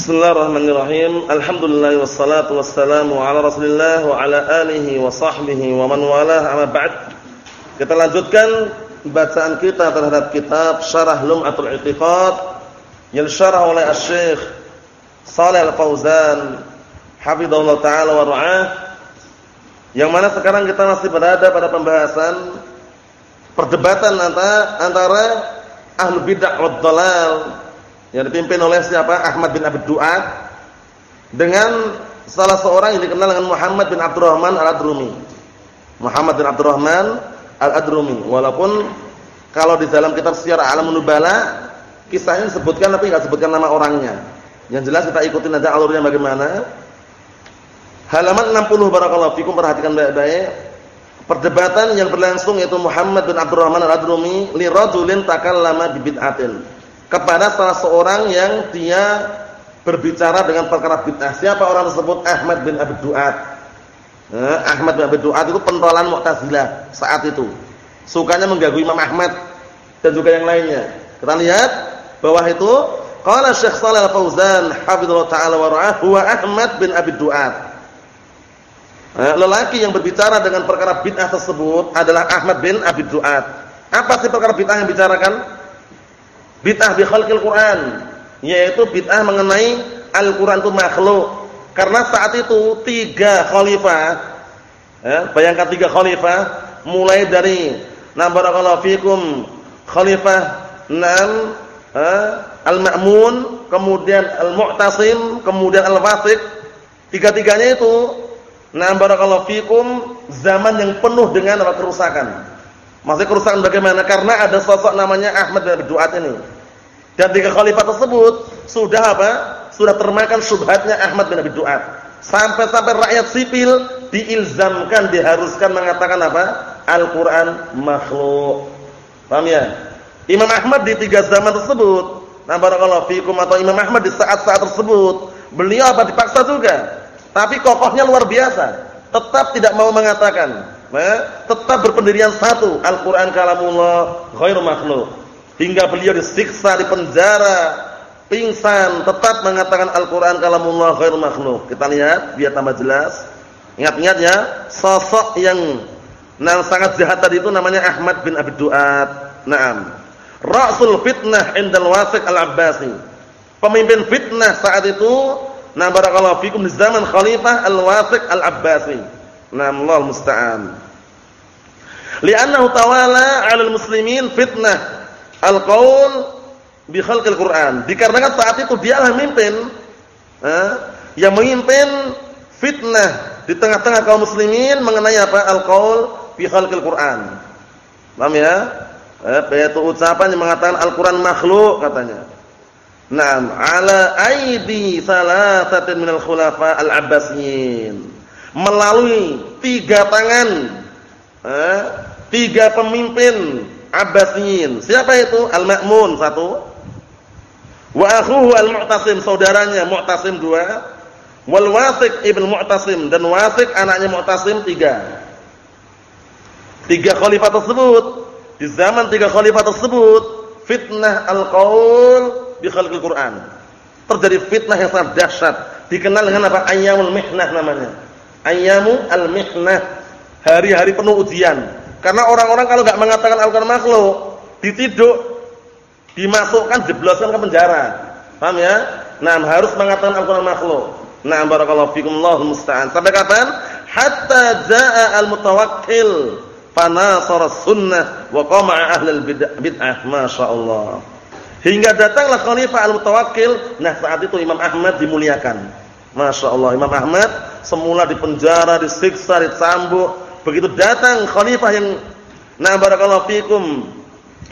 Bismillahirrahmanirrahim. Alhamdulillah wassalatu wassalamu ala Rasulillah wa ala alihi wa sahbihi wa man walah ba'd. Kita lanjutkan bacaan kita terhadap kitab Syarah Lum'atul I'tiqad yang disyarah oleh Asy-Syaikh Shalih Al-Fauzan hafizahullah taala wa ra'ah. Yang mana sekarang kita masih berada pada pembahasan perdebatan antara antara ahlu bid'ah wad dhalal yang dipimpin oleh siapa? Ahmad bin Abi Duat dengan salah seorang yang dikenal dengan Muhammad bin Abdurrahman Al-Adrumi. Muhammad bin Abdurrahman Al-Adrumi. Walaupun kalau di dalam kitab Syiar Alam Nubala kisahnya disebutkan tapi enggak sebutkan nama orangnya. Yang jelas kita ikutin aja alurnya bagaimana. Halaman 60 barakallahu fikum perhatikan baik-baik. Perdebatan yang berlangsung yaitu Muhammad bin Abdurrahman Al-Adrumi li rajulin takallama bi bid'atin kepada salah seorang yang dia berbicara dengan perkara bid'ah. Siapa orang tersebut? Ahmad bin Abi Duat. Eh, Ahmad bin Abi Duat itu pentolan Mu'tazilah saat itu. Sukanya mengganggu Imam Ahmad dan juga yang lainnya. Kita lihat bawah itu qala Syekh Shalal Al-Fauzan hafizallahu taala wa ra'ah huwa Ahmad bin Abi Duat. Eh, lelaki yang berbicara dengan perkara bid'ah tersebut adalah Ahmad bin Abi Duat. Apa sih perkara bid'ah yang bicarakan? Bid'ah bi khalqil Quran, yaitu bid'ah mengenai Al-Qur'an itu makhluk. Karena saat itu tiga khalifah, ya, bayangkan tiga khalifah, mulai dari na barakallahu fikum khalifah enam Al-Ma'mun, kemudian Al-Mu'tasim, kemudian Al-Wathiq. Tiga-tiganya itu na barakallahu fikum zaman yang penuh dengan kerusakan. Maksudnya kerusakan bagaimana? Karena ada sosok namanya Ahmad bin Duat ini. Dan tiga khalifah tersebut sudah apa? Sudah termakan subhatnya Ahmad bin Abi Duat. Sampai-sampai rakyat sipil diilzamkan, diharuskan mengatakan apa? Al-Qur'an makhluk. Paham ya? Imam Ahmad di tiga zaman tersebut, nah barakallahu fikum atau Imam Ahmad di saat-saat tersebut, beliau apa dipaksa juga. Tapi kokohnya luar biasa. Tetap tidak mau mengatakan eh, tetap berpendirian satu, Al-Qur'an kalamullah ghairu makhluk. Hingga beliau disiksa di penjara, pingsan, tetap mengatakan Al-Qur'an kalamullah ghairu makhluk. Kita lihat biar tambah jelas. Ingat-ingat ya, sosok yang nah sangat jahat tadi itu namanya Ahmad bin Abi Duat. Naam. Rasul fitnah indal Wasiq Al-Abbasi. Pemimpin fitnah saat itu Nah barakallahu fikum di zaman Khalifah Al-Wasiq Al-Abbasi. Nah, Allah musta'an. Li'annahu tawala 'alal muslimin fitnah al-qaul bi khalqil Qur'an. Dikarenakan saat itu dialah pemimpin eh, yang memimpin fitnah di tengah-tengah kaum muslimin mengenai apa? Al-qaul bi khalqil Qur'an. Paham ya? Eh, yaitu ucapan yang mengatakan Al-Qur'an makhluk katanya. Naam, ala aidi salasatin minal khulafa al-abbasiyin melalui tiga tangan eh, tiga pemimpin Abbasiyin. Siapa itu? Al-Ma'mun satu. Wa akhuhu Al-Mu'tasim, saudaranya Mu'tasim dua. Wal Wasiq ibn Mu'tasim dan Wasiq anaknya Mu'tasim tiga. Tiga khalifah tersebut di zaman tiga khalifah tersebut fitnah al-qaul bi khalqil Quran. Terjadi fitnah yang sangat dahsyat, dikenal dengan apa? Ayyamul mihnah namanya ayyamu al-mihnah, hari-hari penuh ujian. Karena orang-orang kalau enggak mengatakan Al-Qur'an makhluk, ditiduk, dimasukkan jebloskan ke penjara. Paham ya? Nah, harus mengatakan Al-Qur'an makhluk. Nah, barakallahu fikum Allahu musta'an. Sampai kapan? Hatta jaa al-mutawakkil fanasara sunnah wa qama ahlul bid'ah. Masyaallah. Hingga datanglah khalifah al-mutawakkil. Nah, saat itu Imam Ahmad dimuliakan. Masya Allah Imam Ahmad semula dipenjara, disiksa, dicambuk. Begitu datang khalifah yang nah barakallahu fikum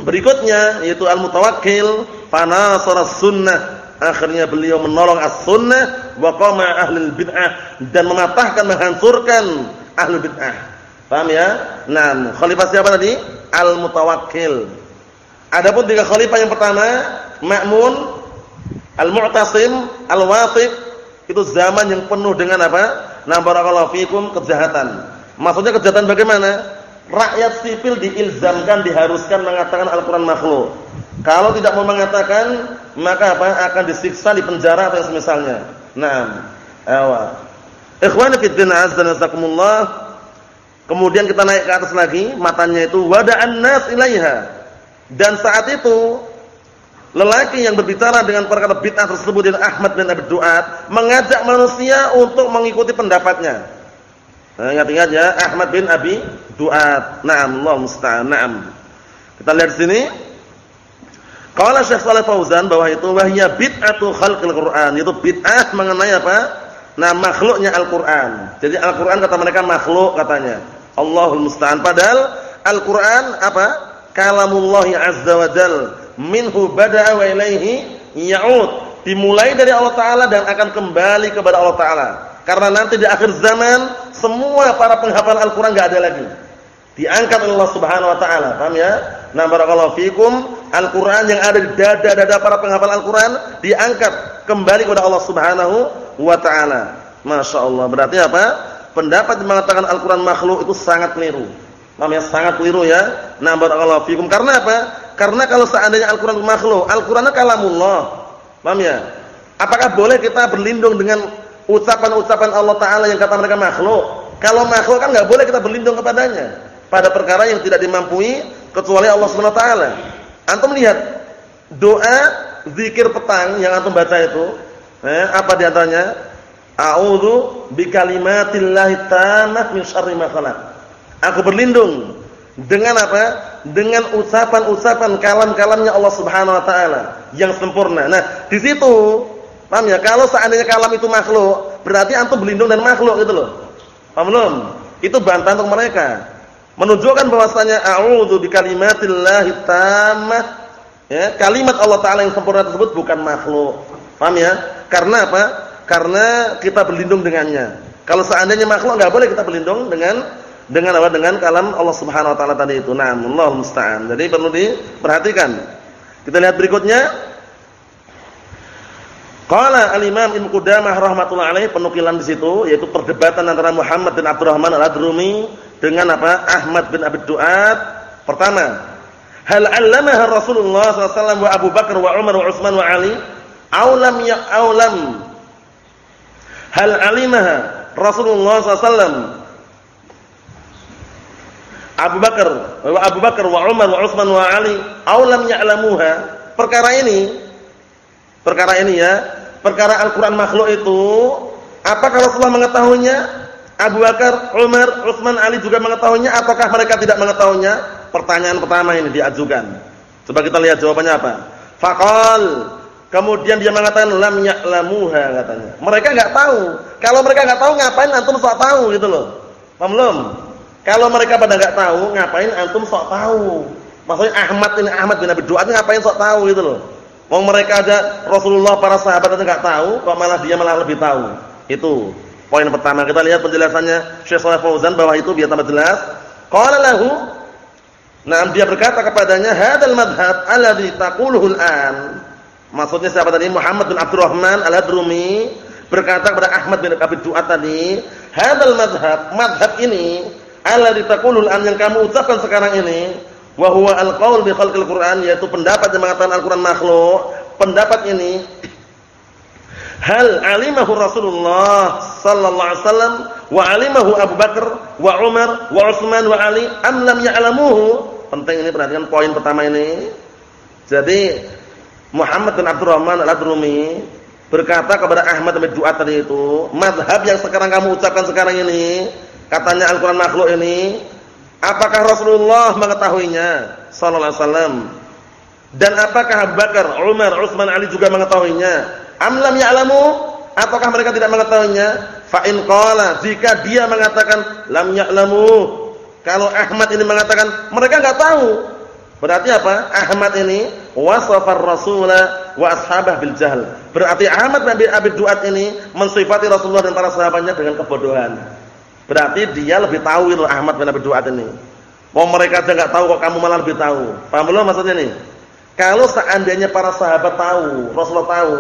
berikutnya yaitu Al-Mutawakkil panasara sunnah. Akhirnya beliau menolong as-sunnah wa qama ahli bid'ah dan mematahkan menghancurkan ahli bid'ah. Paham ya? Nah, khalifah siapa tadi? Al-Mutawakkil. Adapun tiga khalifah yang pertama, Ma'mun, Al-Mu'tasim, Al-Wathiq itu zaman yang penuh dengan apa? Fikum kejahatan. Maksudnya kejahatan bagaimana? Rakyat sipil diilzamkan, diharuskan mengatakan Al-Qur'an makhluk. Kalau tidak mau mengatakan, maka apa? Akan disiksa di penjara atau semisalnya. Naam. Awa. Ikhwani fi din azza nasakumullah. Kemudian kita naik ke atas lagi, matanya itu wada'an nas ilaiha. Dan saat itu lelaki yang berbicara dengan perkara bid'ah tersebut dan Ahmad bin Abi Duat mengajak manusia untuk mengikuti pendapatnya. Nah, ingat-ingat ya, Ahmad bin Abi Duat. Naam, Allah musta'an. Naam. Kita lihat sini. Qala Syekh Shalih Fauzan bahwa itu wahya bid'atu khalqil Qur'an, itu bid'ah mengenai apa? Nah, makhluknya Al-Qur'an. Jadi Al-Qur'an kata mereka makhluk katanya. Allahul musta'an. Padahal Al-Qur'an apa? Kalamullah azza wa jal. Minhu bada'a wa ilaihi ya'ud. Dimulai dari Allah taala dan akan kembali kepada Allah taala. Karena nanti di akhir zaman semua para penghafal Al-Qur'an enggak ada lagi. Diangkat oleh Allah Subhanahu wa taala. Paham ya? Nah, barakallahu fikum Al-Quran yang ada di dada-dada para penghafal Al-Quran diangkat kembali kepada Allah Subhanahu wa taala. Masya Allah. Berarti apa? Pendapat yang mengatakan Al-Quran makhluk itu sangat keliru. Namanya sangat keliru ya. Nah, barakallahu fikum. Karena apa? Karena kalau seandainya Al-Quran makhluk, Al-Quran kalamullah. Paham ya? Apakah boleh kita berlindung dengan ucapan-ucapan Allah Taala yang kata mereka makhluk? Kalau makhluk kan nggak boleh kita berlindung kepadanya pada perkara yang tidak dimampui kecuali Allah Subhanahu Wa Taala. Antum lihat doa zikir petang yang antum baca itu, eh, apa di antaranya? A'udzu bikalimatillahi tammah min syarri ma khalaq. Aku berlindung dengan apa? Dengan ucapan-ucapan kalam-kalamnya Allah Subhanahu wa taala yang sempurna. Nah, di situ paham ya? Kalau seandainya kalam itu makhluk, berarti antum berlindung dan makhluk gitu loh. Paham belum? Itu bantahan untuk mereka menunjukkan bahwasanya a'udzu bikalimatillahi tammah ya kalimat Allah taala yang sempurna tersebut bukan makhluk paham ya karena apa karena kita berlindung dengannya kalau seandainya makhluk enggak boleh kita berlindung dengan dengan apa dengan kalam Allah Subhanahu wa taala tadi itu nah Allah musta'an jadi perlu diperhatikan kita lihat berikutnya Qala al-Imam Ibnu Qudamah rahimatullah alaih penukilan di situ yaitu perdebatan antara Muhammad bin Abdurrahman al-Adrumi dengan apa? Ahmad bin Abi Duat. Pertama, hal 'allamaha Rasulullah SAW wa Abu Bakar wa Umar wa Utsman wa Ali? Aulam ya aulam. Hal 'alimaha Rasulullah SAW Abu Bakar Abu Bakar wa Umar wa Utsman wa Ali aulam ya'lamuha? Perkara ini perkara ini ya, perkara Al-Qur'an makhluk itu apakah Rasulullah mengetahuinya? Abu Bakar, Umar, Utsman, Ali juga mengetahuinya ataukah mereka tidak mengetahuinya? Pertanyaan pertama ini diajukan. Coba kita lihat jawabannya apa. Faqal. Kemudian dia mengatakan lam ya'lamuha katanya. Mereka enggak tahu. Kalau mereka enggak tahu ngapain antum sok tahu gitu loh. Paham belum? Kalau mereka pada enggak tahu, ngapain antum sok tahu? Maksudnya Ahmad ini Ahmad bin Abi Duat ngapain sok tahu gitu loh. Mau mereka ada Rasulullah para sahabat itu enggak tahu, kok malah dia malah lebih tahu. Itu. Poin pertama kita lihat penjelasannya Syekh Shalih Fauzan bahwa itu biar tambah jelas. Qala lahu Nah, dia berkata kepadanya, "Hadzal madhhab alladhi taquluhu al-an." Maksudnya siapa tadi? Muhammad bin Abdurrahman Al-Adrumi berkata kepada Ahmad bin Abi Duat tadi, "Hadzal madhhab, madhhab ini alladhi taquluhu al-an yang kamu ucapkan sekarang ini, wa huwa al-qaul bi khalqil Qur'an, yaitu pendapat yang mengatakan Al-Qur'an makhluk. Pendapat ini Hal alimahu Rasulullah sallallahu alaihi wasallam wa alimahu Abu Bakar wa Umar wa Utsman wa Ali am lam? Penting ini perhatikan poin pertama ini. Jadi Muhammad bin Abdurrahman Al-Adrumi berkata kepada Ahmad bin Duat tadi itu, mazhab yang sekarang kamu ucapkan sekarang ini, katanya Al-Qur'an makhluk ini, apakah Rasulullah mengetahuinya sallallahu alaihi wasallam? Dan apakah Abu Bakar, Umar, Utsman, Ali juga mengetahuinya? Amlam ya'lamu ataukah mereka tidak mengetahuinya? Fa in qala jika dia mengatakan lam ya'lamu. Kalau Ahmad ini mengatakan mereka enggak tahu. Berarti apa? Ahmad ini wasafar rasula wa ashabah bil jahl. Berarti Ahmad Nabi Abi Duat ini mensifati Rasulullah dan para sahabatnya dengan kebodohan. Berarti dia lebih tahu itu Ahmad bin Abi Duat ini. Mau mereka aja enggak tahu kok kamu malah lebih tahu. Paham belum maksudnya nih? Kalau seandainya para sahabat tahu, Rasulullah tahu,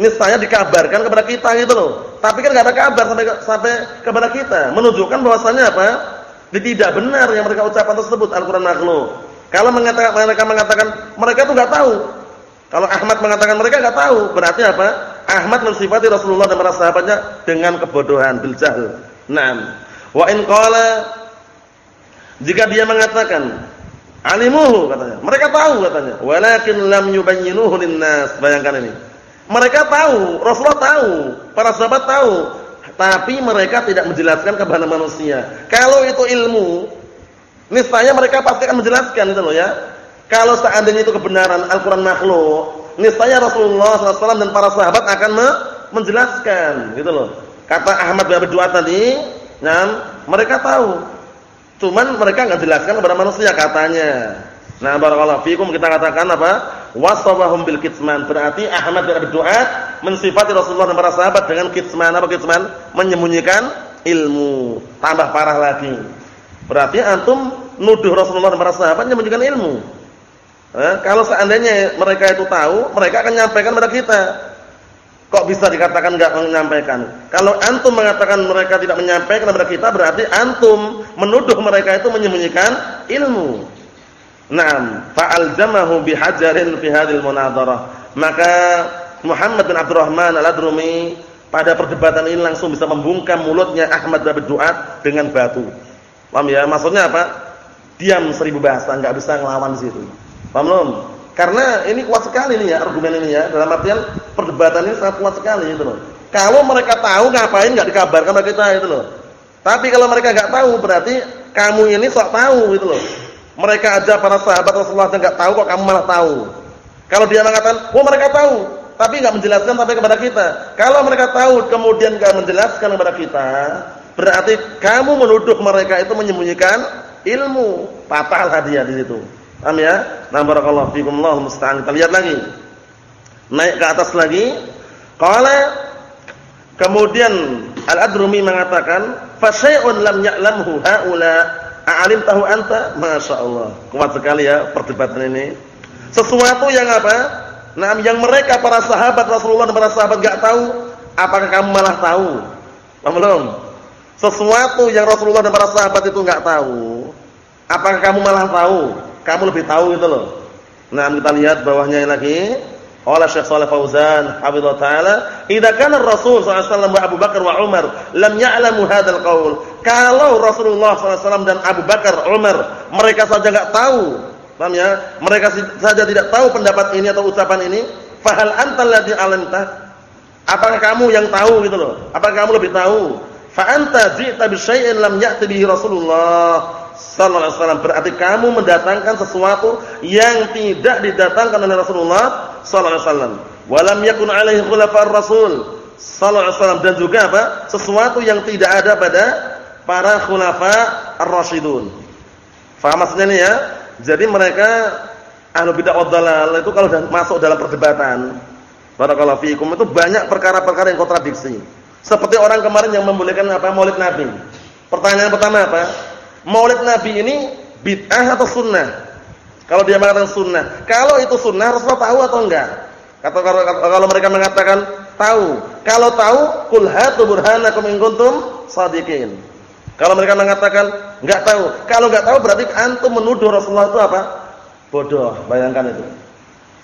niscaya dikabarkan kepada kita gitu loh. Tapi kan enggak ada kabar sampai sampai kepada kita, menunjukkan bahwasannya apa? Tidak benar yang mereka ucapkan tersebut Al-Qur'an makhluk. Kalau mengatakan mereka mengatakan mereka itu enggak tahu. Kalau Ahmad mengatakan mereka enggak tahu, berarti apa? Ahmad mensifati Rasulullah dan para sahabatnya dengan kebodohan, bil. Naam. Wa in qala jika dia mengatakan alimuhu katanya, mereka tahu katanya, walakin lam yubayyinuhu linnas. Bayangkan ini. Mereka tahu, Rasulullah tahu, para sahabat tahu, tapi mereka tidak menjelaskan kepada manusia. Kalau itu ilmu, niscaya mereka pasti akan menjelaskan itu loh ya. Kalau seandainya itu kebenaran Al-Qur'an makhluk, niscaya Rasulullah SAW dan para sahabat akan menjelaskan gitu loh. Kata Ahmad bin Abi tadi, nah, mereka tahu. Cuman mereka enggak jelaskan kepada manusia katanya. Nah, barakallahu fikum kita katakan apa? Wasawahum bil kitman. Berarti Ahmad bin Abi mensifati Rasulullah dan para sahabat dengan kitman. Apa kitman? Menyembunyikan ilmu. Tambah parah lagi. Berarti antum nuduh Rasulullah dan para sahabat menyembunyikan ilmu. Eh, kalau seandainya mereka itu tahu, mereka akan menyampaikan kepada kita. Kok bisa dikatakan enggak menyampaikan? Kalau antum mengatakan mereka tidak menyampaikan kepada kita, berarti antum menuduh mereka itu menyembunyikan ilmu. Naam, fa'aljamahu bihajarin fi hadhil munadharah. Maka Muhammad bin Abdurrahman Al-Adrumi pada perdebatan ini langsung bisa membungkam mulutnya Ahmad bin Duat dengan batu. Paham ya? Maksudnya apa? Diam seribu bahasa, enggak bisa ngelawan di situ. Paham belum? Karena ini kuat sekali nih ya argumen ini ya. Dalam artian perdebatan ini sangat kuat sekali itu loh. Kalau mereka tahu ngapain enggak dikabarkan kepada kita itu loh. Tapi kalau mereka enggak tahu berarti kamu ini sok tahu gitu loh. Mereka aja para sahabat Rasulullah enggak tahu kok kamu malah tahu. Kalau dia mengatakan, "Oh, mereka tahu," tapi enggak menjelaskan sampai kepada kita. Kalau mereka tahu kemudian enggak menjelaskan kepada kita, Berarti kamu menuduh mereka itu menyembunyikan ilmu. Patahlah dia di situ. Paham ya? Nah, barakallahu fikum Allahu musta'an. Kita lihat lagi. Naik ke atas lagi. Qala kemudian Al-Adrumi mengatakan, "Fa syai'un lam ya'lamhu haula a'alim tahu anta?" Masyaallah. Kuat sekali ya perdebatan ini. Sesuatu yang apa? Nah, yang mereka para sahabat Rasulullah dan para sahabat enggak tahu, apakah kamu malah tahu? Paham belum? Sesuatu yang Rasulullah dan para sahabat itu enggak tahu, apakah kamu malah tahu? Kamu lebih tahu gitu loh. Nah, kita lihat bawahnya lagi. Oleh Syekh Shalih Fauzan, hafizallahu taala, "Idza kana Rasul sallallahu wa Abu Bakar wa Umar lam ya'lamu hadzal qaul." Kalau Rasulullah SAW dan Abu Bakar, Umar, mereka saja enggak tahu, paham ya? Mereka saja tidak tahu pendapat ini atau ucapan ini, fahal antal ladzi alamta? Apakah kamu yang tahu gitu loh? Apakah kamu lebih tahu? fa anta ji'ta bi syai'in lam ya'ti Rasulullah sallallahu alaihi wasallam. Berarti kamu mendatangkan sesuatu yang tidak didatangkan oleh Rasulullah sallallahu alaihi wasallam. Wa lam yakun alaihi khulafa'ur rasul sallallahu alaihi wasallam dan juga apa? Sesuatu yang tidak ada pada para khulafa ar-rasyidun. Faham maksudnya ini ya? Jadi mereka ahlu bid'ah wad itu kalau masuk dalam perdebatan barakallahu fiikum itu banyak perkara-perkara yang kontradiksi. Seperti orang kemarin yang membolehkan apa Maulid Nabi. Pertanyaan pertama apa? Maulid Nabi ini bid'ah atau sunnah? Kalau dia mengatakan sunnah, kalau itu sunnah Rasulullah tahu atau enggak? Kata kalau, mereka mengatakan tahu. Kalau tahu, kul hatu burhanakum in kuntum shadiqin. Kalau mereka mengatakan enggak tahu, kalau enggak tahu berarti antum menuduh Rasulullah itu apa? Bodoh. Bayangkan itu.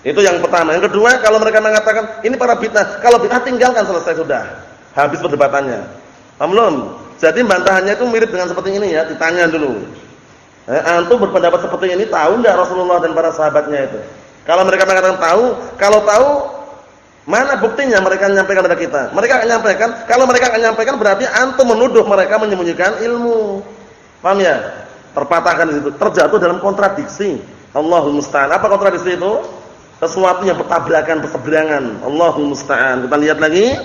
Itu yang pertama. Yang kedua, kalau mereka mengatakan ini para bid'ah, kalau bid'ah tinggalkan selesai sudah. Habis perdebatannya. Paham Jadi bantahannya itu mirip dengan seperti ini ya, ditanya dulu. Eh, antum berpendapat seperti ini tahu enggak Rasulullah dan para sahabatnya itu? Kalau mereka mengatakan tahu, kalau tahu mana buktinya mereka menyampaikan kepada kita? Mereka akan menyampaikan, kalau mereka akan menyampaikan berarti antum menuduh mereka menyembunyikan ilmu. Paham ya? Terpatahkan di situ, terjatuh dalam kontradiksi. Allahul musta'an. Apa kontradiksi itu? Sesuatu yang bertabrakan, berseberangan. Allahul musta'an. Kita lihat lagi.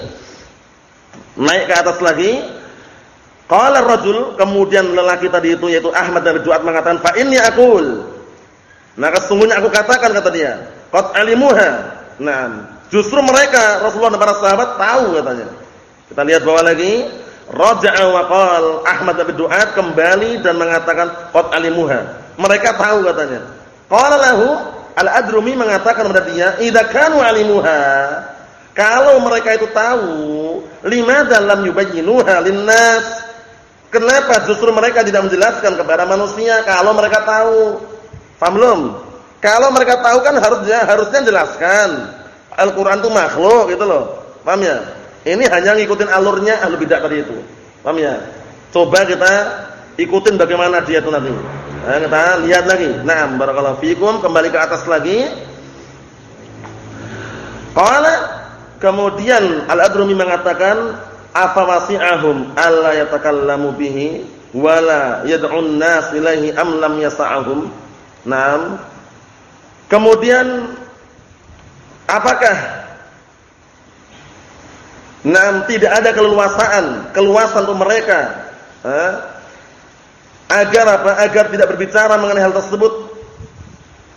Naik ke atas lagi. Qala rajul, kemudian lelaki tadi itu yaitu Ahmad dari Ju'ad mengatakan, "Fa inni aqul." Nah, sesungguhnya aku katakan kata dia, "Qad alimuha." Nah, justru mereka Rasulullah dan para sahabat tahu katanya. Kita lihat bawah lagi. Raja'a wa Ahmad bin Du'ad kembali dan mengatakan qad alimuha. Mereka tahu katanya. Qala lahu Al-Adrumi mengatakan kepada dia, "Idza kanu alimuha" Kalau mereka itu tahu, lima dalam yubayyinuha linnas. Kenapa justru mereka tidak menjelaskan kepada manusia kalau mereka tahu? Paham belum? Kalau mereka tahu kan harusnya harusnya jelaskan Al-Qur'an itu makhluk gitu loh. Paham ya? Ini hanya ngikutin alurnya ahlu bidah tadi itu. Paham ya? Coba kita ikutin bagaimana dia itu nanti. Nah, kita lihat lagi. Nah, barakallahu fikum, kembali ke atas lagi. Qala kemudian Al-Adrumi mengatakan afa wasi'ahum alla yatakallamu bihi wala yad'un nas ilaihi am lam yas'ahum. Naam. Kemudian apakah Nah, tidak ada keleluasaan, keluasan untuk mereka. Eh? Agar apa? Agar tidak berbicara mengenai hal tersebut.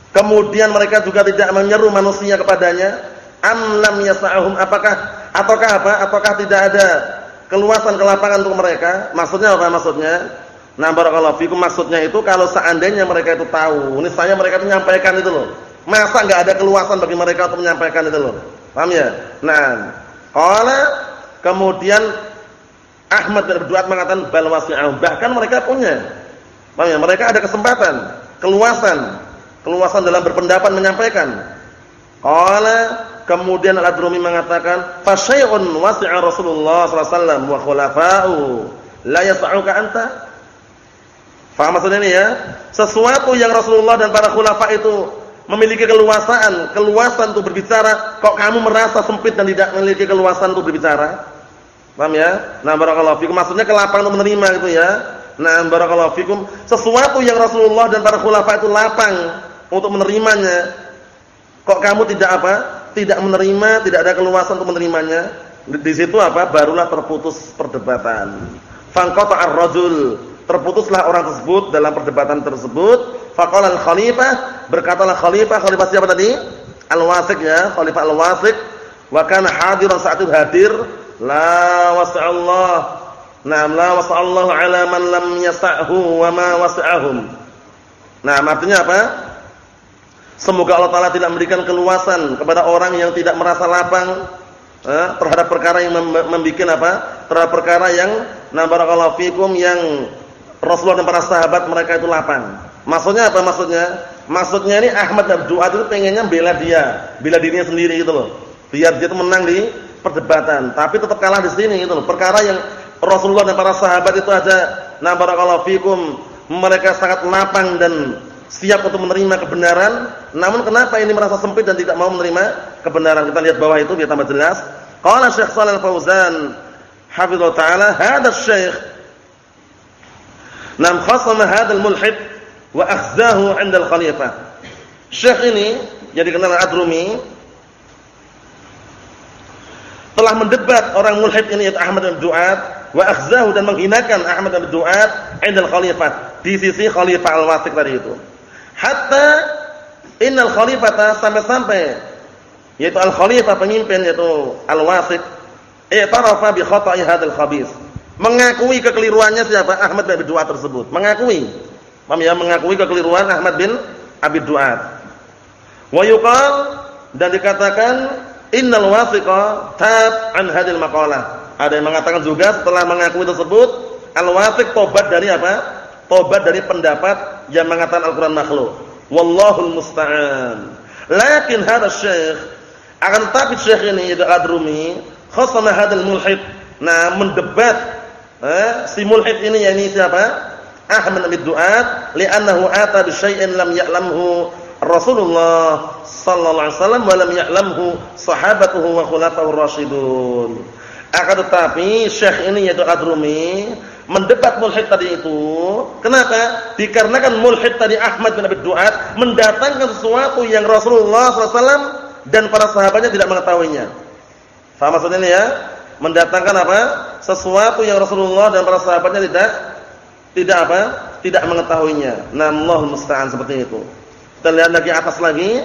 Kemudian mereka juga tidak menyeru manusia kepadanya. Am lam yasa'hum apakah ataukah apa? Ataukah tidak ada keluasan kelapangan untuk mereka? Maksudnya apa maksudnya? Nah, barakallahu fikum maksudnya itu kalau seandainya mereka itu tahu, ini saya mereka itu menyampaikan itu loh. Masa enggak ada keluasan bagi mereka untuk menyampaikan itu loh. Paham ya? Nah, Qala kemudian Ahmad bin Abdul mengatakan bal wasi'ahum. Bahkan mereka punya. Paham ya? Mereka ada kesempatan, keluasan, keluasan dalam berpendapat menyampaikan. Qala kemudian Al-Adrumi mengatakan fa syai'un wasi'a Rasulullah sallallahu alaihi wasallam wa khulafa'u la yas'uka anta. Faham maksudnya ini ya? Sesuatu yang Rasulullah dan para khulafa itu memiliki keluasan, keluasan untuk berbicara, kok kamu merasa sempit dan tidak memiliki keluasan untuk berbicara? Paham ya? Nah, barakallahu fikum maksudnya kelapangan untuk menerima gitu ya. Nah, barakallahu fikum sesuatu yang Rasulullah dan para khulafa itu lapang untuk menerimanya. Kok kamu tidak apa? Tidak menerima, tidak ada keluasan untuk menerimanya. Di situ apa? Barulah terputus perdebatan. Fangqata ar-rajul. Terputuslah orang tersebut dalam perdebatan tersebut. Faqala al-khalifah berkatalah khalifah khalifah siapa tadi? Al-wasiq ya khalifah al-wasiq. Wa kana hadiran saat itu hadir. La wasa'allah. Na'am la wasa'allahu ala man lam yasa'hu wa ma wasa'ahum. Nah artinya apa semoga Allah taala tidak memberikan keluasan kepada orang yang tidak merasa lapang eh, terhadap perkara yang membuat apa terhadap perkara yang na barakallahu fikum yang Rasulullah dan para sahabat mereka itu lapang. Maksudnya apa maksudnya? Maksudnya ini Ahmad dan Duat itu pengennya bela dia, bela dirinya sendiri gitu loh. Biar dia itu menang di perdebatan, tapi tetap kalah di sini gitu loh. Perkara yang Rasulullah dan para sahabat itu aja na barakallahu fikum mereka sangat lapang dan siap untuk menerima kebenaran, namun kenapa ini merasa sempit dan tidak mau menerima kebenaran? Kita lihat bawah itu biar tambah jelas. Qala Syekh Shalal Fauzan hafizallahu taala, hadha syekh Nam khasama hadzal mulhid wa akhzahu 'inda al-khalifah. Syekh ini yang dikenal Ad-Rumi telah mendebat orang mulhid ini yaitu Ahmad bin Duat wa akhzahu dan menghinakan Ahmad bin Duat 'inda al-khalifah di sisi khalifah al-Wasiq tadi itu. Hatta innal khalifata sampai-sampai yaitu al-khalifah pemimpin yaitu al-Wasiq i'tarafa bi khata'i hadzal khabith Mengakui kekeliruannya siapa? Ahmad bin Abi Duat tersebut. Mengakui. Paham ya? Mengakui kekeliruan Ahmad bin Abi Duat. Wa yuqal dan dikatakan innal wasiqa tab an hadil maqalah. Ada yang mengatakan juga setelah mengakui tersebut al-wasiq tobat dari apa? Tobat dari pendapat yang mengatakan Al-Qur'an makhluk. Wallahul musta'an. Lakin hadha syekh akan tetapi syekh ini Ad-Rumi khasama hadal mulhid. Nah, mendebat eh, si mulhid ini yakni siapa? Ahmad bin Duat li'annahu ata bi syai'in lam ya'lamhu Rasulullah sallallahu alaihi wasallam wa lam ya'lamhu sahabatuhu wa khulafaur rasyidun. Akan tetapi syekh ini yaitu Adrumi mendebat mulhid tadi itu. Kenapa? Dikarenakan mulhid tadi Ahmad bin Abi Duat mendatangkan sesuatu yang Rasulullah SAW dan para sahabatnya tidak mengetahuinya. Faham maksudnya ini ya? mendatangkan apa? Sesuatu yang Rasulullah dan para sahabatnya tidak tidak apa? Tidak mengetahuinya. Namul musta'an seperti itu. Kita lihat lagi atas lagi.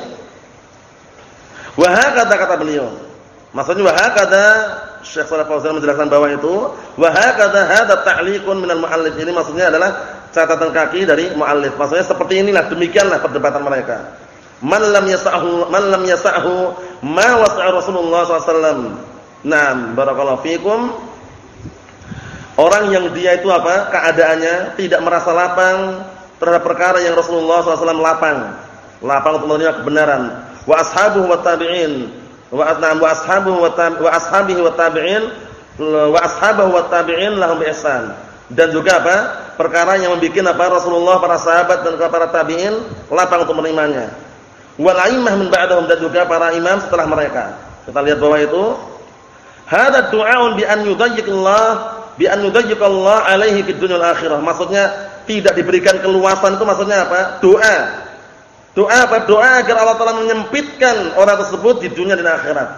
Wa kata kata beliau. Maksudnya wa hakada Syekh Shalih Fauzan menjelaskan bahwa itu wa hakada hadza ta'liqun minal muallif. Ini maksudnya adalah catatan kaki dari muallif. Maksudnya seperti inilah demikianlah perdebatan mereka. Man lam yas'ahu man lam yas'ahu ma wasa'a Rasulullah wasallam Nah, barakallahu fikum. Orang yang dia itu apa? Keadaannya tidak merasa lapang terhadap perkara yang Rasulullah SAW lapang. Lapang untuk menerima kebenaran. Wa ashabuhu wa tabi'in. Wa asnam wa ashabuhu wa ashabihi wa tabi'in wa ashabahu wa tabi'in lahum ihsan. Dan juga apa? Perkara yang membuat apa Rasulullah, para sahabat dan para tabi'in lapang untuk menerimanya. Wal a'immah min ba'dahum dan juga para imam setelah mereka. Kita lihat bawah itu. Hada du'aun bi an yudayyiqallah bi an yudayyiqallah alaihi fid dunya akhirah. Maksudnya tidak diberikan keluasan itu maksudnya apa? Doa. Doa apa? Doa agar Allah Taala menyempitkan orang tersebut di dunia dan akhirat.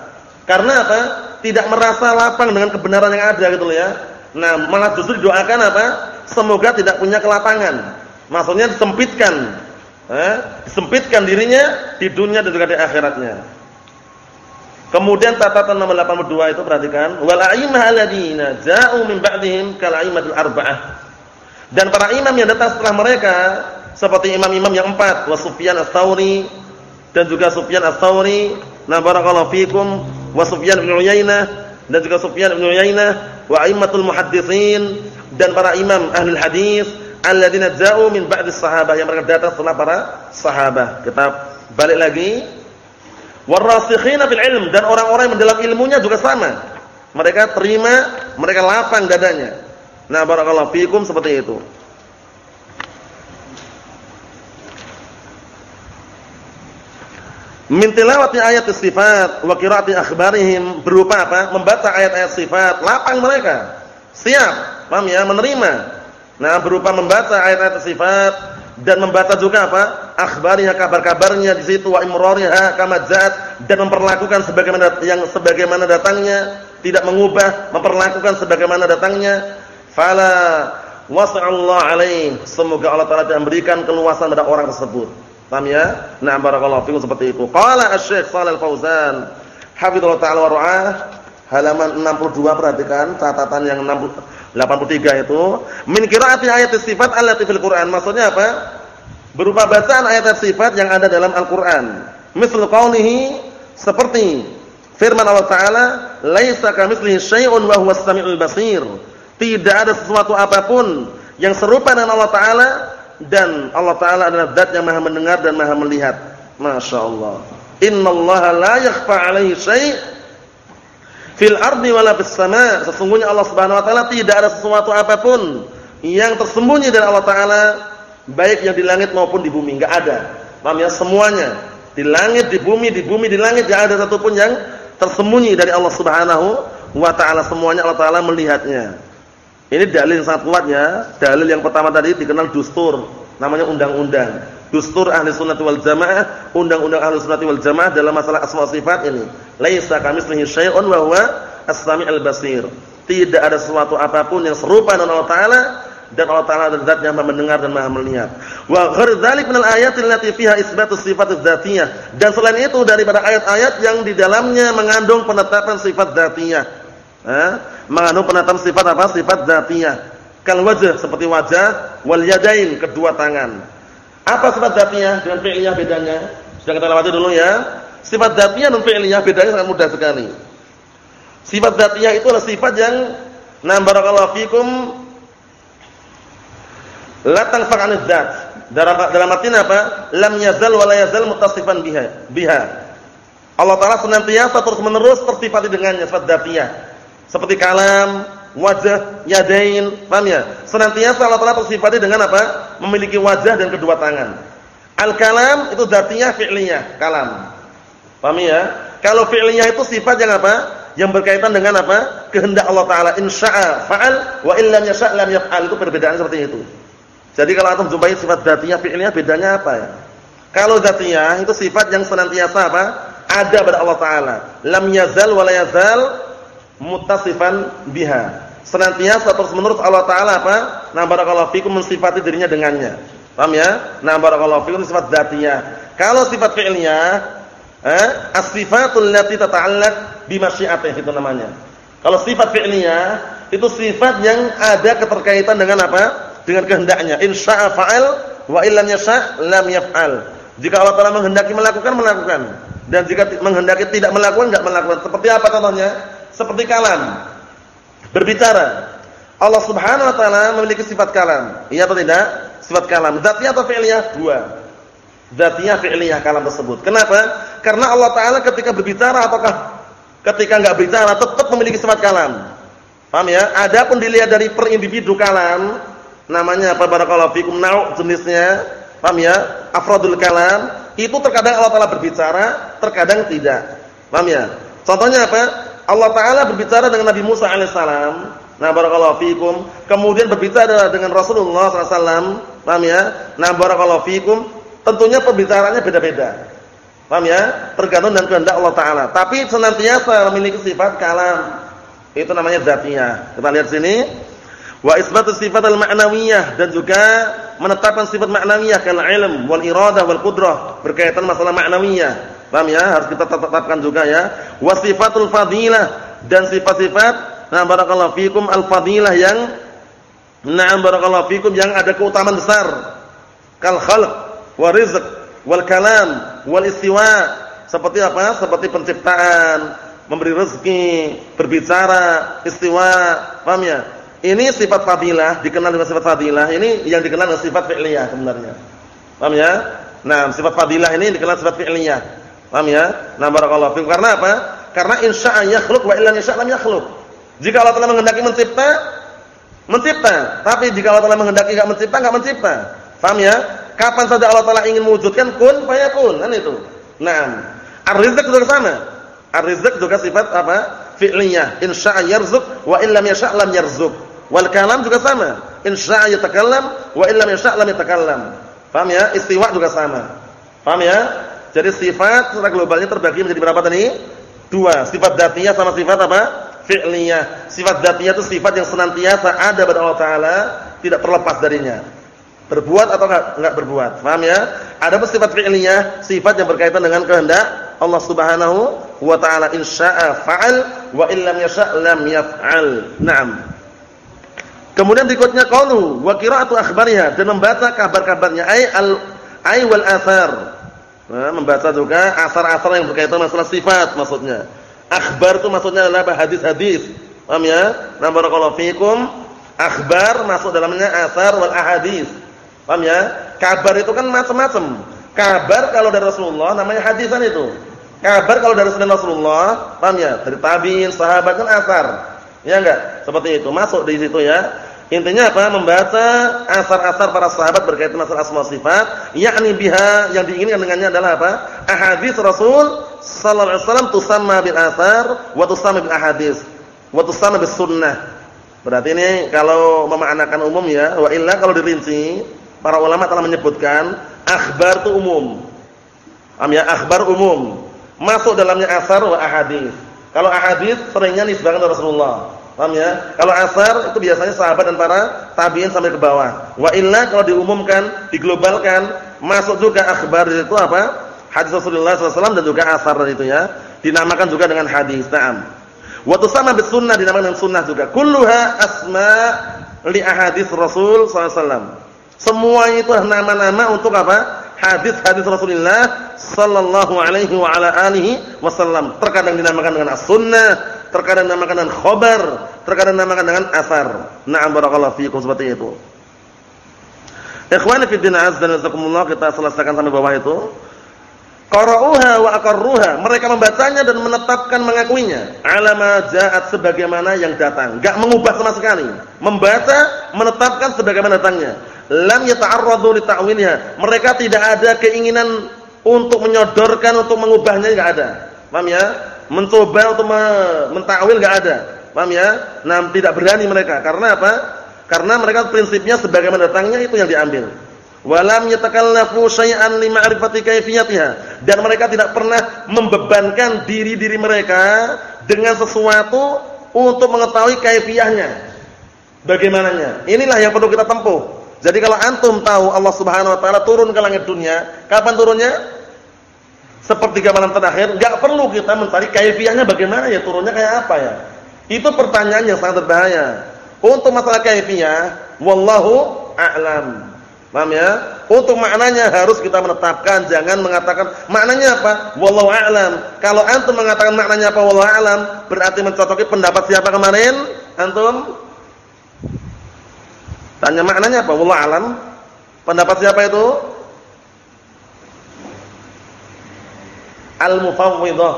Karena apa? Tidak merasa lapang dengan kebenaran yang ada gitu loh ya. Nah, malah justru didoakan apa? Semoga tidak punya kelapangan. Maksudnya disempitkan. Eh? Disempitkan dirinya di dunia dan juga di akhiratnya. Kemudian catatan nomor 82 itu perhatikan, wal a'immah alladziina ja'u min ba'dihim kal a'immatul arba'ah. Dan para imam yang datang setelah mereka seperti imam-imam yang empat, wa Sufyan ats-Tsauri dan juga Sufyan ats-Tsauri, na barakallahu fikum, wa Sufyan bin Uyainah dan juga Sufyan bin Uyainah, wa aimmatul muhadditsin dan para imam ahli hadis alladzina ja'u min ba'di sahabah yang mereka datang setelah para sahabat. Kita balik lagi. Warasikhina fil ilm dan orang-orang yang dalam ilmunya juga sama. Mereka terima, mereka lapang dadanya. Nah, barakallahu fikum seperti itu. Min tilawati ayat sifat wa qiraati akhbarihim berupa apa? Membaca ayat-ayat sifat, lapang mereka. Siap, paham ya? Menerima. Nah, berupa membaca ayat-ayat sifat dan membaca juga apa? Akhbarinya kabar-kabarnya di situ wa imrariha kama dan memperlakukan sebagaimana yang sebagaimana datangnya, tidak mengubah, memperlakukan sebagaimana datangnya Fala was'allahu alaih. Semoga Allah Taala memberikan keluasan pada orang tersebut. Paham ya? Nah, barakallahu fikum seperti itu. Qala Asy-Syaikh Shalal Fauzan, hafizallahu taala wa ra'ah, halaman 62 perhatikan catatan yang 83 itu, min qiraati ayat sifat allati fil Qur'an. Maksudnya apa? Berupa bacaan ayat sifat yang ada dalam Al-Qur'an. Misal qaulihi seperti firman Allah Taala, "Laisa kamitslihi syai'un wa huwas samiul basir." Tidak ada sesuatu apa pun yang serupa dengan Allah Taala dan Allah Taala adalah Zat yang Maha mendengar dan Maha melihat. Masya Allah. Innallaha la yakhfa 'alaihi syai' fil ardi wala fis sama'. Sesungguhnya Allah Subhanahu wa taala tidak ada sesuatu apa pun yang tersembunyi dari Allah taala baik yang di langit maupun di bumi, enggak ada. Paham ya? Semuanya. Di langit, di bumi, di bumi, di langit enggak ada satupun yang tersembunyi dari Allah Subhanahu wa taala. Semuanya Allah taala melihatnya. Ini dalil yang sangat kuat ya. Dalil yang pertama tadi dikenal dustur, namanya undang-undang. Dustur ahli sunnah wal jamaah, undang-undang ahli sunnah wal jamaah dalam masalah asma sifat ini. Laisa kamitslihi syai'un wa huwa as-sami'ul basir. Tidak ada sesuatu apa pun yang serupa dengan Allah Taala dan Allah Taala zat yang Maha mendengar dan Maha melihat. Wa ghair dzalik minal ayatil lati fiha isbatus sifatus dzatiyah. Dan selain itu daripada ayat-ayat yang di dalamnya mengandung penetapan sifat dzatiyah. Eh? mengandung penataan sifat apa? Sifat dzatiyah. Kal wajh seperti wajah, wal yadain kedua tangan. Apa sifat dzatiyah dengan fi'liyah bedanya? Sudah kita lewati dulu ya. Sifat dzatiyah dan fi'liyah bedanya sangat mudah sekali. Sifat dzatiyah itu adalah sifat yang na barakallahu fikum la tanfa' 'an dzat. Dalam dalam artinya apa? Lam yazal wa la yazal muttasifan biha. Biha. Allah Taala senantiasa terus-menerus tersifati dengannya sifat dzatiyah. Seperti kalam, wajah, yadain, paham ya? Senantiasa Allah Taala tersifati dengan apa? Memiliki wajah dan kedua tangan. Al-kalam itu dzatiyah fi'liyah, kalam. Paham ya? Kalau fi'liyah itu sifat yang apa? Yang berkaitan dengan apa? Kehendak Allah Taala. Insya'a fa'al wa illam yasha' lam yaf'al. Itu perbedaan seperti itu. Jadi kalau antum jumpai sifat dzatiyah fi'liyah bedanya apa ya? Kalau dzatiyah itu sifat yang senantiasa apa? Ada pada Allah Taala. Lam yazal wa la yazal mutasifan biha. Senantiasa terus-menerus Allah taala apa? Nah barakallahu fikum mensifati dirinya dengannya. Paham ya? Nah barakallahu fikum sifat dzatiyah. Kalau sifat fi'liyah, eh as-sifatul lati tata'allaq bi masyiatih itu namanya. Kalau sifat fi'liyah itu sifat yang ada keterkaitan dengan apa? Dengan kehendaknya. Insya'a fa'al wa illam yasha' lam yaf'al. Jika Allah Taala menghendaki melakukan, melakukan. Dan jika menghendaki tidak melakukan, enggak melakukan. Seperti apa contohnya? Seperti kalam. Berbicara. Allah Subhanahu wa taala memiliki sifat kalam. Iya atau tidak? sifat kalam. Dzatiyah atau fi'liyah? Dua. Dzatiyah fi'liyah kalam tersebut. Kenapa? Karena Allah taala ketika berbicara ataukah ketika enggak bicara tetap memiliki sifat kalam. Paham ya? Adapun dilihat dari per individu kalam, namanya apa barakallahu fikum nau' jenisnya, paham ya? Afradul kalam, itu terkadang Allah taala berbicara, terkadang tidak. Paham ya? Contohnya apa? Allah taala berbicara dengan Nabi Musa alaihissalam. Nah, barakallahu fikum. Kemudian berbicara dengan Rasulullah SAW. Paham ya? Nah, barakallahu fikum. Tentunya pembicaraannya beda-beda. Paham ya? Tergantung dan kehendak Allah taala. Tapi senantiasa memiliki sifat kalam. Itu namanya dzatiyah. Kita lihat sini. Wa isbatu sifat al-ma'nawiyah dan juga menetapkan sifat ma'nawiyah kal ilm wal iradah wal qudrah berkaitan masalah ma'nawiyah. Paham ya? Harus kita tetapkan juga ya. Wa sifatul fadilah dan sifat-sifat nah barakallahu fikum al-fadilah yang na'am barakallahu fikum yang ada keutamaan besar. Kal khalq wa rizq wal kalam wal istiwa. Seperti apa? Seperti penciptaan, memberi rezeki, berbicara, istiwa, paham ya? Ini sifat fadilah, dikenal dengan sifat fadilah. Ini yang dikenal dengan sifat fi'liyah sebenarnya. Paham ya? Nah, sifat fadilah ini dikenal sifat fi'liyah. Paham ya? Nah, barakallahu fiikum. Karena apa? Karena insya'a yakhluq wa illam yasha' lam yakhluq. Jika Allah telah menghendaki mencipta, mencipta. Tapi jika Allah telah menghendaki enggak mencipta, enggak mencipta. Paham ya? Kapan saja Allah Taala ingin mewujudkan kun fayakun, kan itu. Nah, ar-rizq juga sama. Ar-rizq juga sifat apa? Fi'liyah. Insya'a yarzuq wa illam yasha' lam yarzuq. Wal kalam juga sama. Insya'a yatakallam wa illam yasha' lam yatakallam. Paham ya? Istiwa juga sama. Paham ya? Jadi sifat secara globalnya terbagi menjadi berapa tadi? Dua. Sifat dzatiyah sama sifat apa? Fi'liyah. Sifat dzatiyah itu sifat yang senantiasa ada pada Allah taala, tidak terlepas darinya. Berbuat atau enggak enggak berbuat. Paham ya? Ada sifat fi'liyah, sifat yang berkaitan dengan kehendak Allah Subhanahu wa taala insya'a fa'al wa illam yasha' lam yaf'al. Naam. Kemudian berikutnya qaulu wa qira'atu akhbariha dan membaca kabar-kabarnya ai al ai wal athar. Nah, membaca juga asar-asar yang berkaitan masalah sifat maksudnya. Akhbar itu maksudnya adalah hadis-hadis. Paham ya? Nah, barakallahu fikum. Akhbar masuk dalamnya asar wal ahadis. Paham ya? Kabar itu kan macam-macam. Kabar kalau dari Rasulullah namanya hadisan itu. Kabar kalau dari sunnah Rasulullah, paham ya? Dari tabi'in, sahabat kan asar. Ya enggak? Seperti itu. Masuk di situ ya. Intinya apa? Membaca asar-asar para sahabat berkaitan masalah asma sifat, yakni biha yang diinginkan dengannya adalah apa? Ahadits Rasul sallallahu alaihi wasallam tusamma bil asar wa tusamma bil ahadits wa tusamma bis sunnah. Berarti ini kalau memaknakan umum ya, wa illa kalau dirinci, para ulama telah menyebutkan akhbar itu umum. Am ya akhbar umum masuk dalamnya asar wa ahadis. Kalau ahadis seringnya nisbahkan Rasulullah. Paham ya? Kalau asar itu biasanya sahabat dan para tabi'in sampai ke bawah. Wa illa kalau diumumkan, diglobalkan, masuk juga akhbar itu apa? Hadis Rasulullah SAW dan juga asar dan itu ya. Dinamakan juga dengan hadis. Naam. Wa tusama bis sunnah dinamakan dengan sunnah juga. Kulluha asma li ahadis Rasul SAW. Semua itu nama-nama untuk apa? Hadis-hadis Rasulullah sallallahu alaihi wa ala alihi wasallam. Terkadang dinamakan dengan as-sunnah, terkadang dinamakan dengan khabar, terkadang dinamakan dengan asar. Na'am barakallahu fiikum seperti itu. Ikhwani fi din azza wa kita selesaikan sampai bawah itu. Qara'uha wa aqarruha. Mereka membacanya dan menetapkan mengakuinya. Alama ja'at sebagaimana yang datang. Enggak mengubah sama sekali. Membaca, menetapkan sebagaimana datangnya. Lam yata'arradu li ta'wilha. Mereka tidak ada keinginan untuk menyodorkan untuk mengubahnya enggak ada. Paham ya? Mencoba untuk mentakwil enggak ada. Paham ya? Nah, tidak berani mereka. Karena apa? Karena mereka prinsipnya sebagaimana datangnya itu yang diambil. Walam yatakallafu syai'an li ma'rifati kayfiyatiha dan mereka tidak pernah membebankan diri-diri mereka dengan sesuatu untuk mengetahui kaifiahnya. Bagaimananya? Inilah yang perlu kita tempuh. Jadi kalau antum tahu Allah Subhanahu wa taala turun ke langit dunia, kapan turunnya? Sepertiga malam terakhir, enggak perlu kita mencari kaifiahnya bagaimana ya turunnya kayak apa ya. Itu pertanyaan yang sangat berbahaya. Untuk masalah kaifiah, wallahu a'lam. Paham ya? Untuk maknanya harus kita menetapkan, jangan mengatakan maknanya apa? Wallahu a'lam. Kalau antum mengatakan maknanya apa wallahu a'lam, berarti mencocoki pendapat siapa kemarin? Antum Tanya maknanya apa? Wallahu alam. Pendapat siapa itu? Al-Mufawwidah.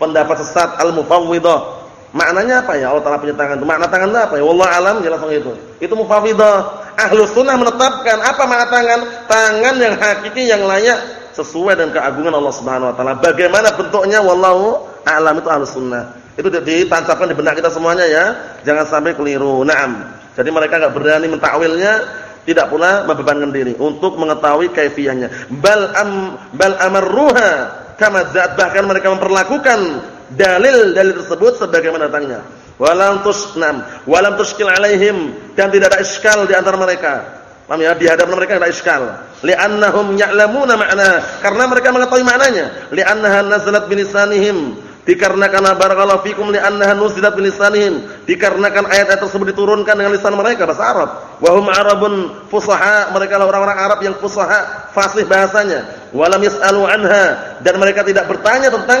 Pendapat sesat Al-Mufawwidah. Maknanya apa ya Allah Taala punya tangan itu? Makna tangan itu apa ya? Wallahu alam jelas itu. Itu Mufawwidah. Ahlus sunnah menetapkan apa makna tangan? Tangan yang hakiki yang layak sesuai dengan keagungan Allah Subhanahu wa taala. Bagaimana bentuknya wallahu alam itu Ahlus sunnah. Itu ditancapkan di benak kita semuanya ya. Jangan sampai keliru. Naam. Jadi mereka enggak berani mentakwilnya tidak pula membebankan diri untuk mengetahui kaifiyahnya. Bal am bal amarruha kama zat bahkan mereka memperlakukan dalil-dalil tersebut sebagaimana datangnya. Walam tusnam, walam tuskil alaihim dan tidak ada iskal di antara mereka. Paham ya? Di hadapan mereka tidak iskal. Li'annahum ya'lamuna ma'na. Karena mereka mengetahui maknanya. Li'annaha nazalat bilisanihim Dikarenakan barakallahu fikum li'annaha nuzilat bilisanihim. Dikarenakan ayat-ayat tersebut diturunkan dengan lisan mereka bahasa Arab. Wa hum Arabun fusaha, mereka orang-orang Arab yang fusaha, fasih bahasanya. Walam yas'alu anha dan mereka tidak bertanya tentang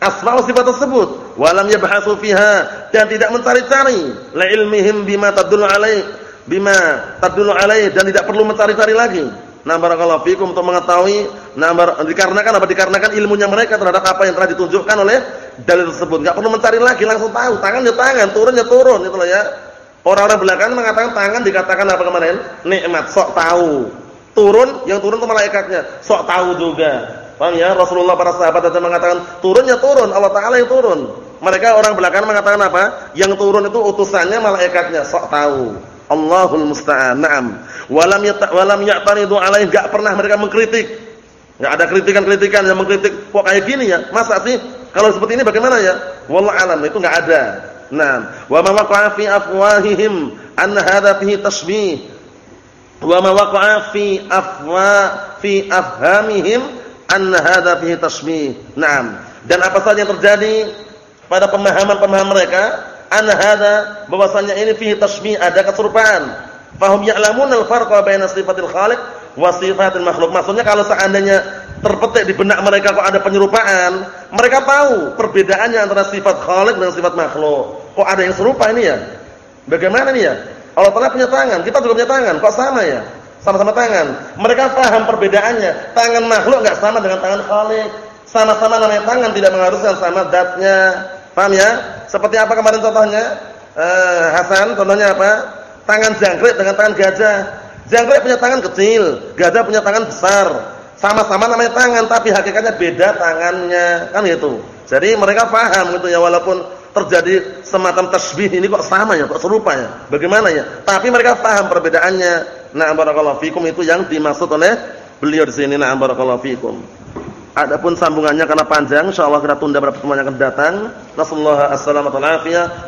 asma sifat tersebut. Walam yabhasu fiha dan tidak mencari-cari la ilmihim bima tadullu alai bima tadullu alai dan tidak perlu mencari-cari lagi Nah barakallahu fikum untuk mengetahui nah dikarenakan apa? Dikarenakan ilmunya mereka terhadap apa yang telah ditunjukkan oleh dalil tersebut. Enggak perlu mencari lagi, langsung tahu. Tangan ya tangan, turun ya turun itu loh ya. Orang-orang belakangan mengatakan tangan dikatakan apa kemarin? Nikmat, sok tahu. Turun, yang turun itu malaikatnya, sok tahu juga. Paham ya? Rasulullah para sahabat ada mengatakan turun ya turun, Allah taala yang turun. Mereka orang belakangan mengatakan apa? Yang turun itu utusannya malaikatnya, sok tahu. Allahul musta'an. Naam. Walam yata walam ya'taridu alaihi enggak pernah mereka mengkritik. Enggak ada kritikan-kritikan yang mengkritik kok kayak gini ya? Masa sih kalau seperti ini bagaimana ya? Wallahu alam itu enggak ada. Naam. Wa ma waqa'a fi afwahihim an hadha fihi tashbih. Wa ma waqa'a fi afwa fi afhamihim an hadha fihi tashbih. Naam. Dan apa saja yang terjadi pada pemahaman-pemahaman mereka an hada bahwasanya ini fihi tasbih ada keserupaan. Fahum ya'lamun al-farqa baina sifatil khaliq wa sifatil makhluk. Maksudnya kalau seandainya terpetik di benak mereka kok ada penyerupaan, mereka tahu perbedaannya antara sifat khaliq dan sifat makhluk. Kok ada yang serupa ini ya? Bagaimana nih ya? Allah Taala punya tangan, kita juga punya tangan, kok sama ya? Sama-sama tangan. Mereka paham perbedaannya. Tangan makhluk enggak sama dengan tangan khaliq. Sama-sama namanya tangan tidak mengharuskan sama zatnya. Paham ya? Seperti apa kemarin contohnya? Eh, Hasan, contohnya apa? Tangan jangkrik dengan tangan gajah. Jangkrik punya tangan kecil, gajah punya tangan besar. Sama-sama namanya tangan, tapi hakikatnya beda tangannya, kan gitu. Jadi mereka paham gitu ya walaupun terjadi semacam tasbih ini kok sama ya, kok serupa ya. Bagaimana ya? Tapi mereka paham perbedaannya. Nah, barakallahu fikum itu yang dimaksud oleh beliau di sini. Nah, barakallahu fikum. Adapun sambungannya karena panjang, insyaallah kita tunda pada pertemuan yang akan datang. Nasallahu alaihi wasallam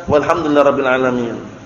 walhamdulillahirabbil alamin.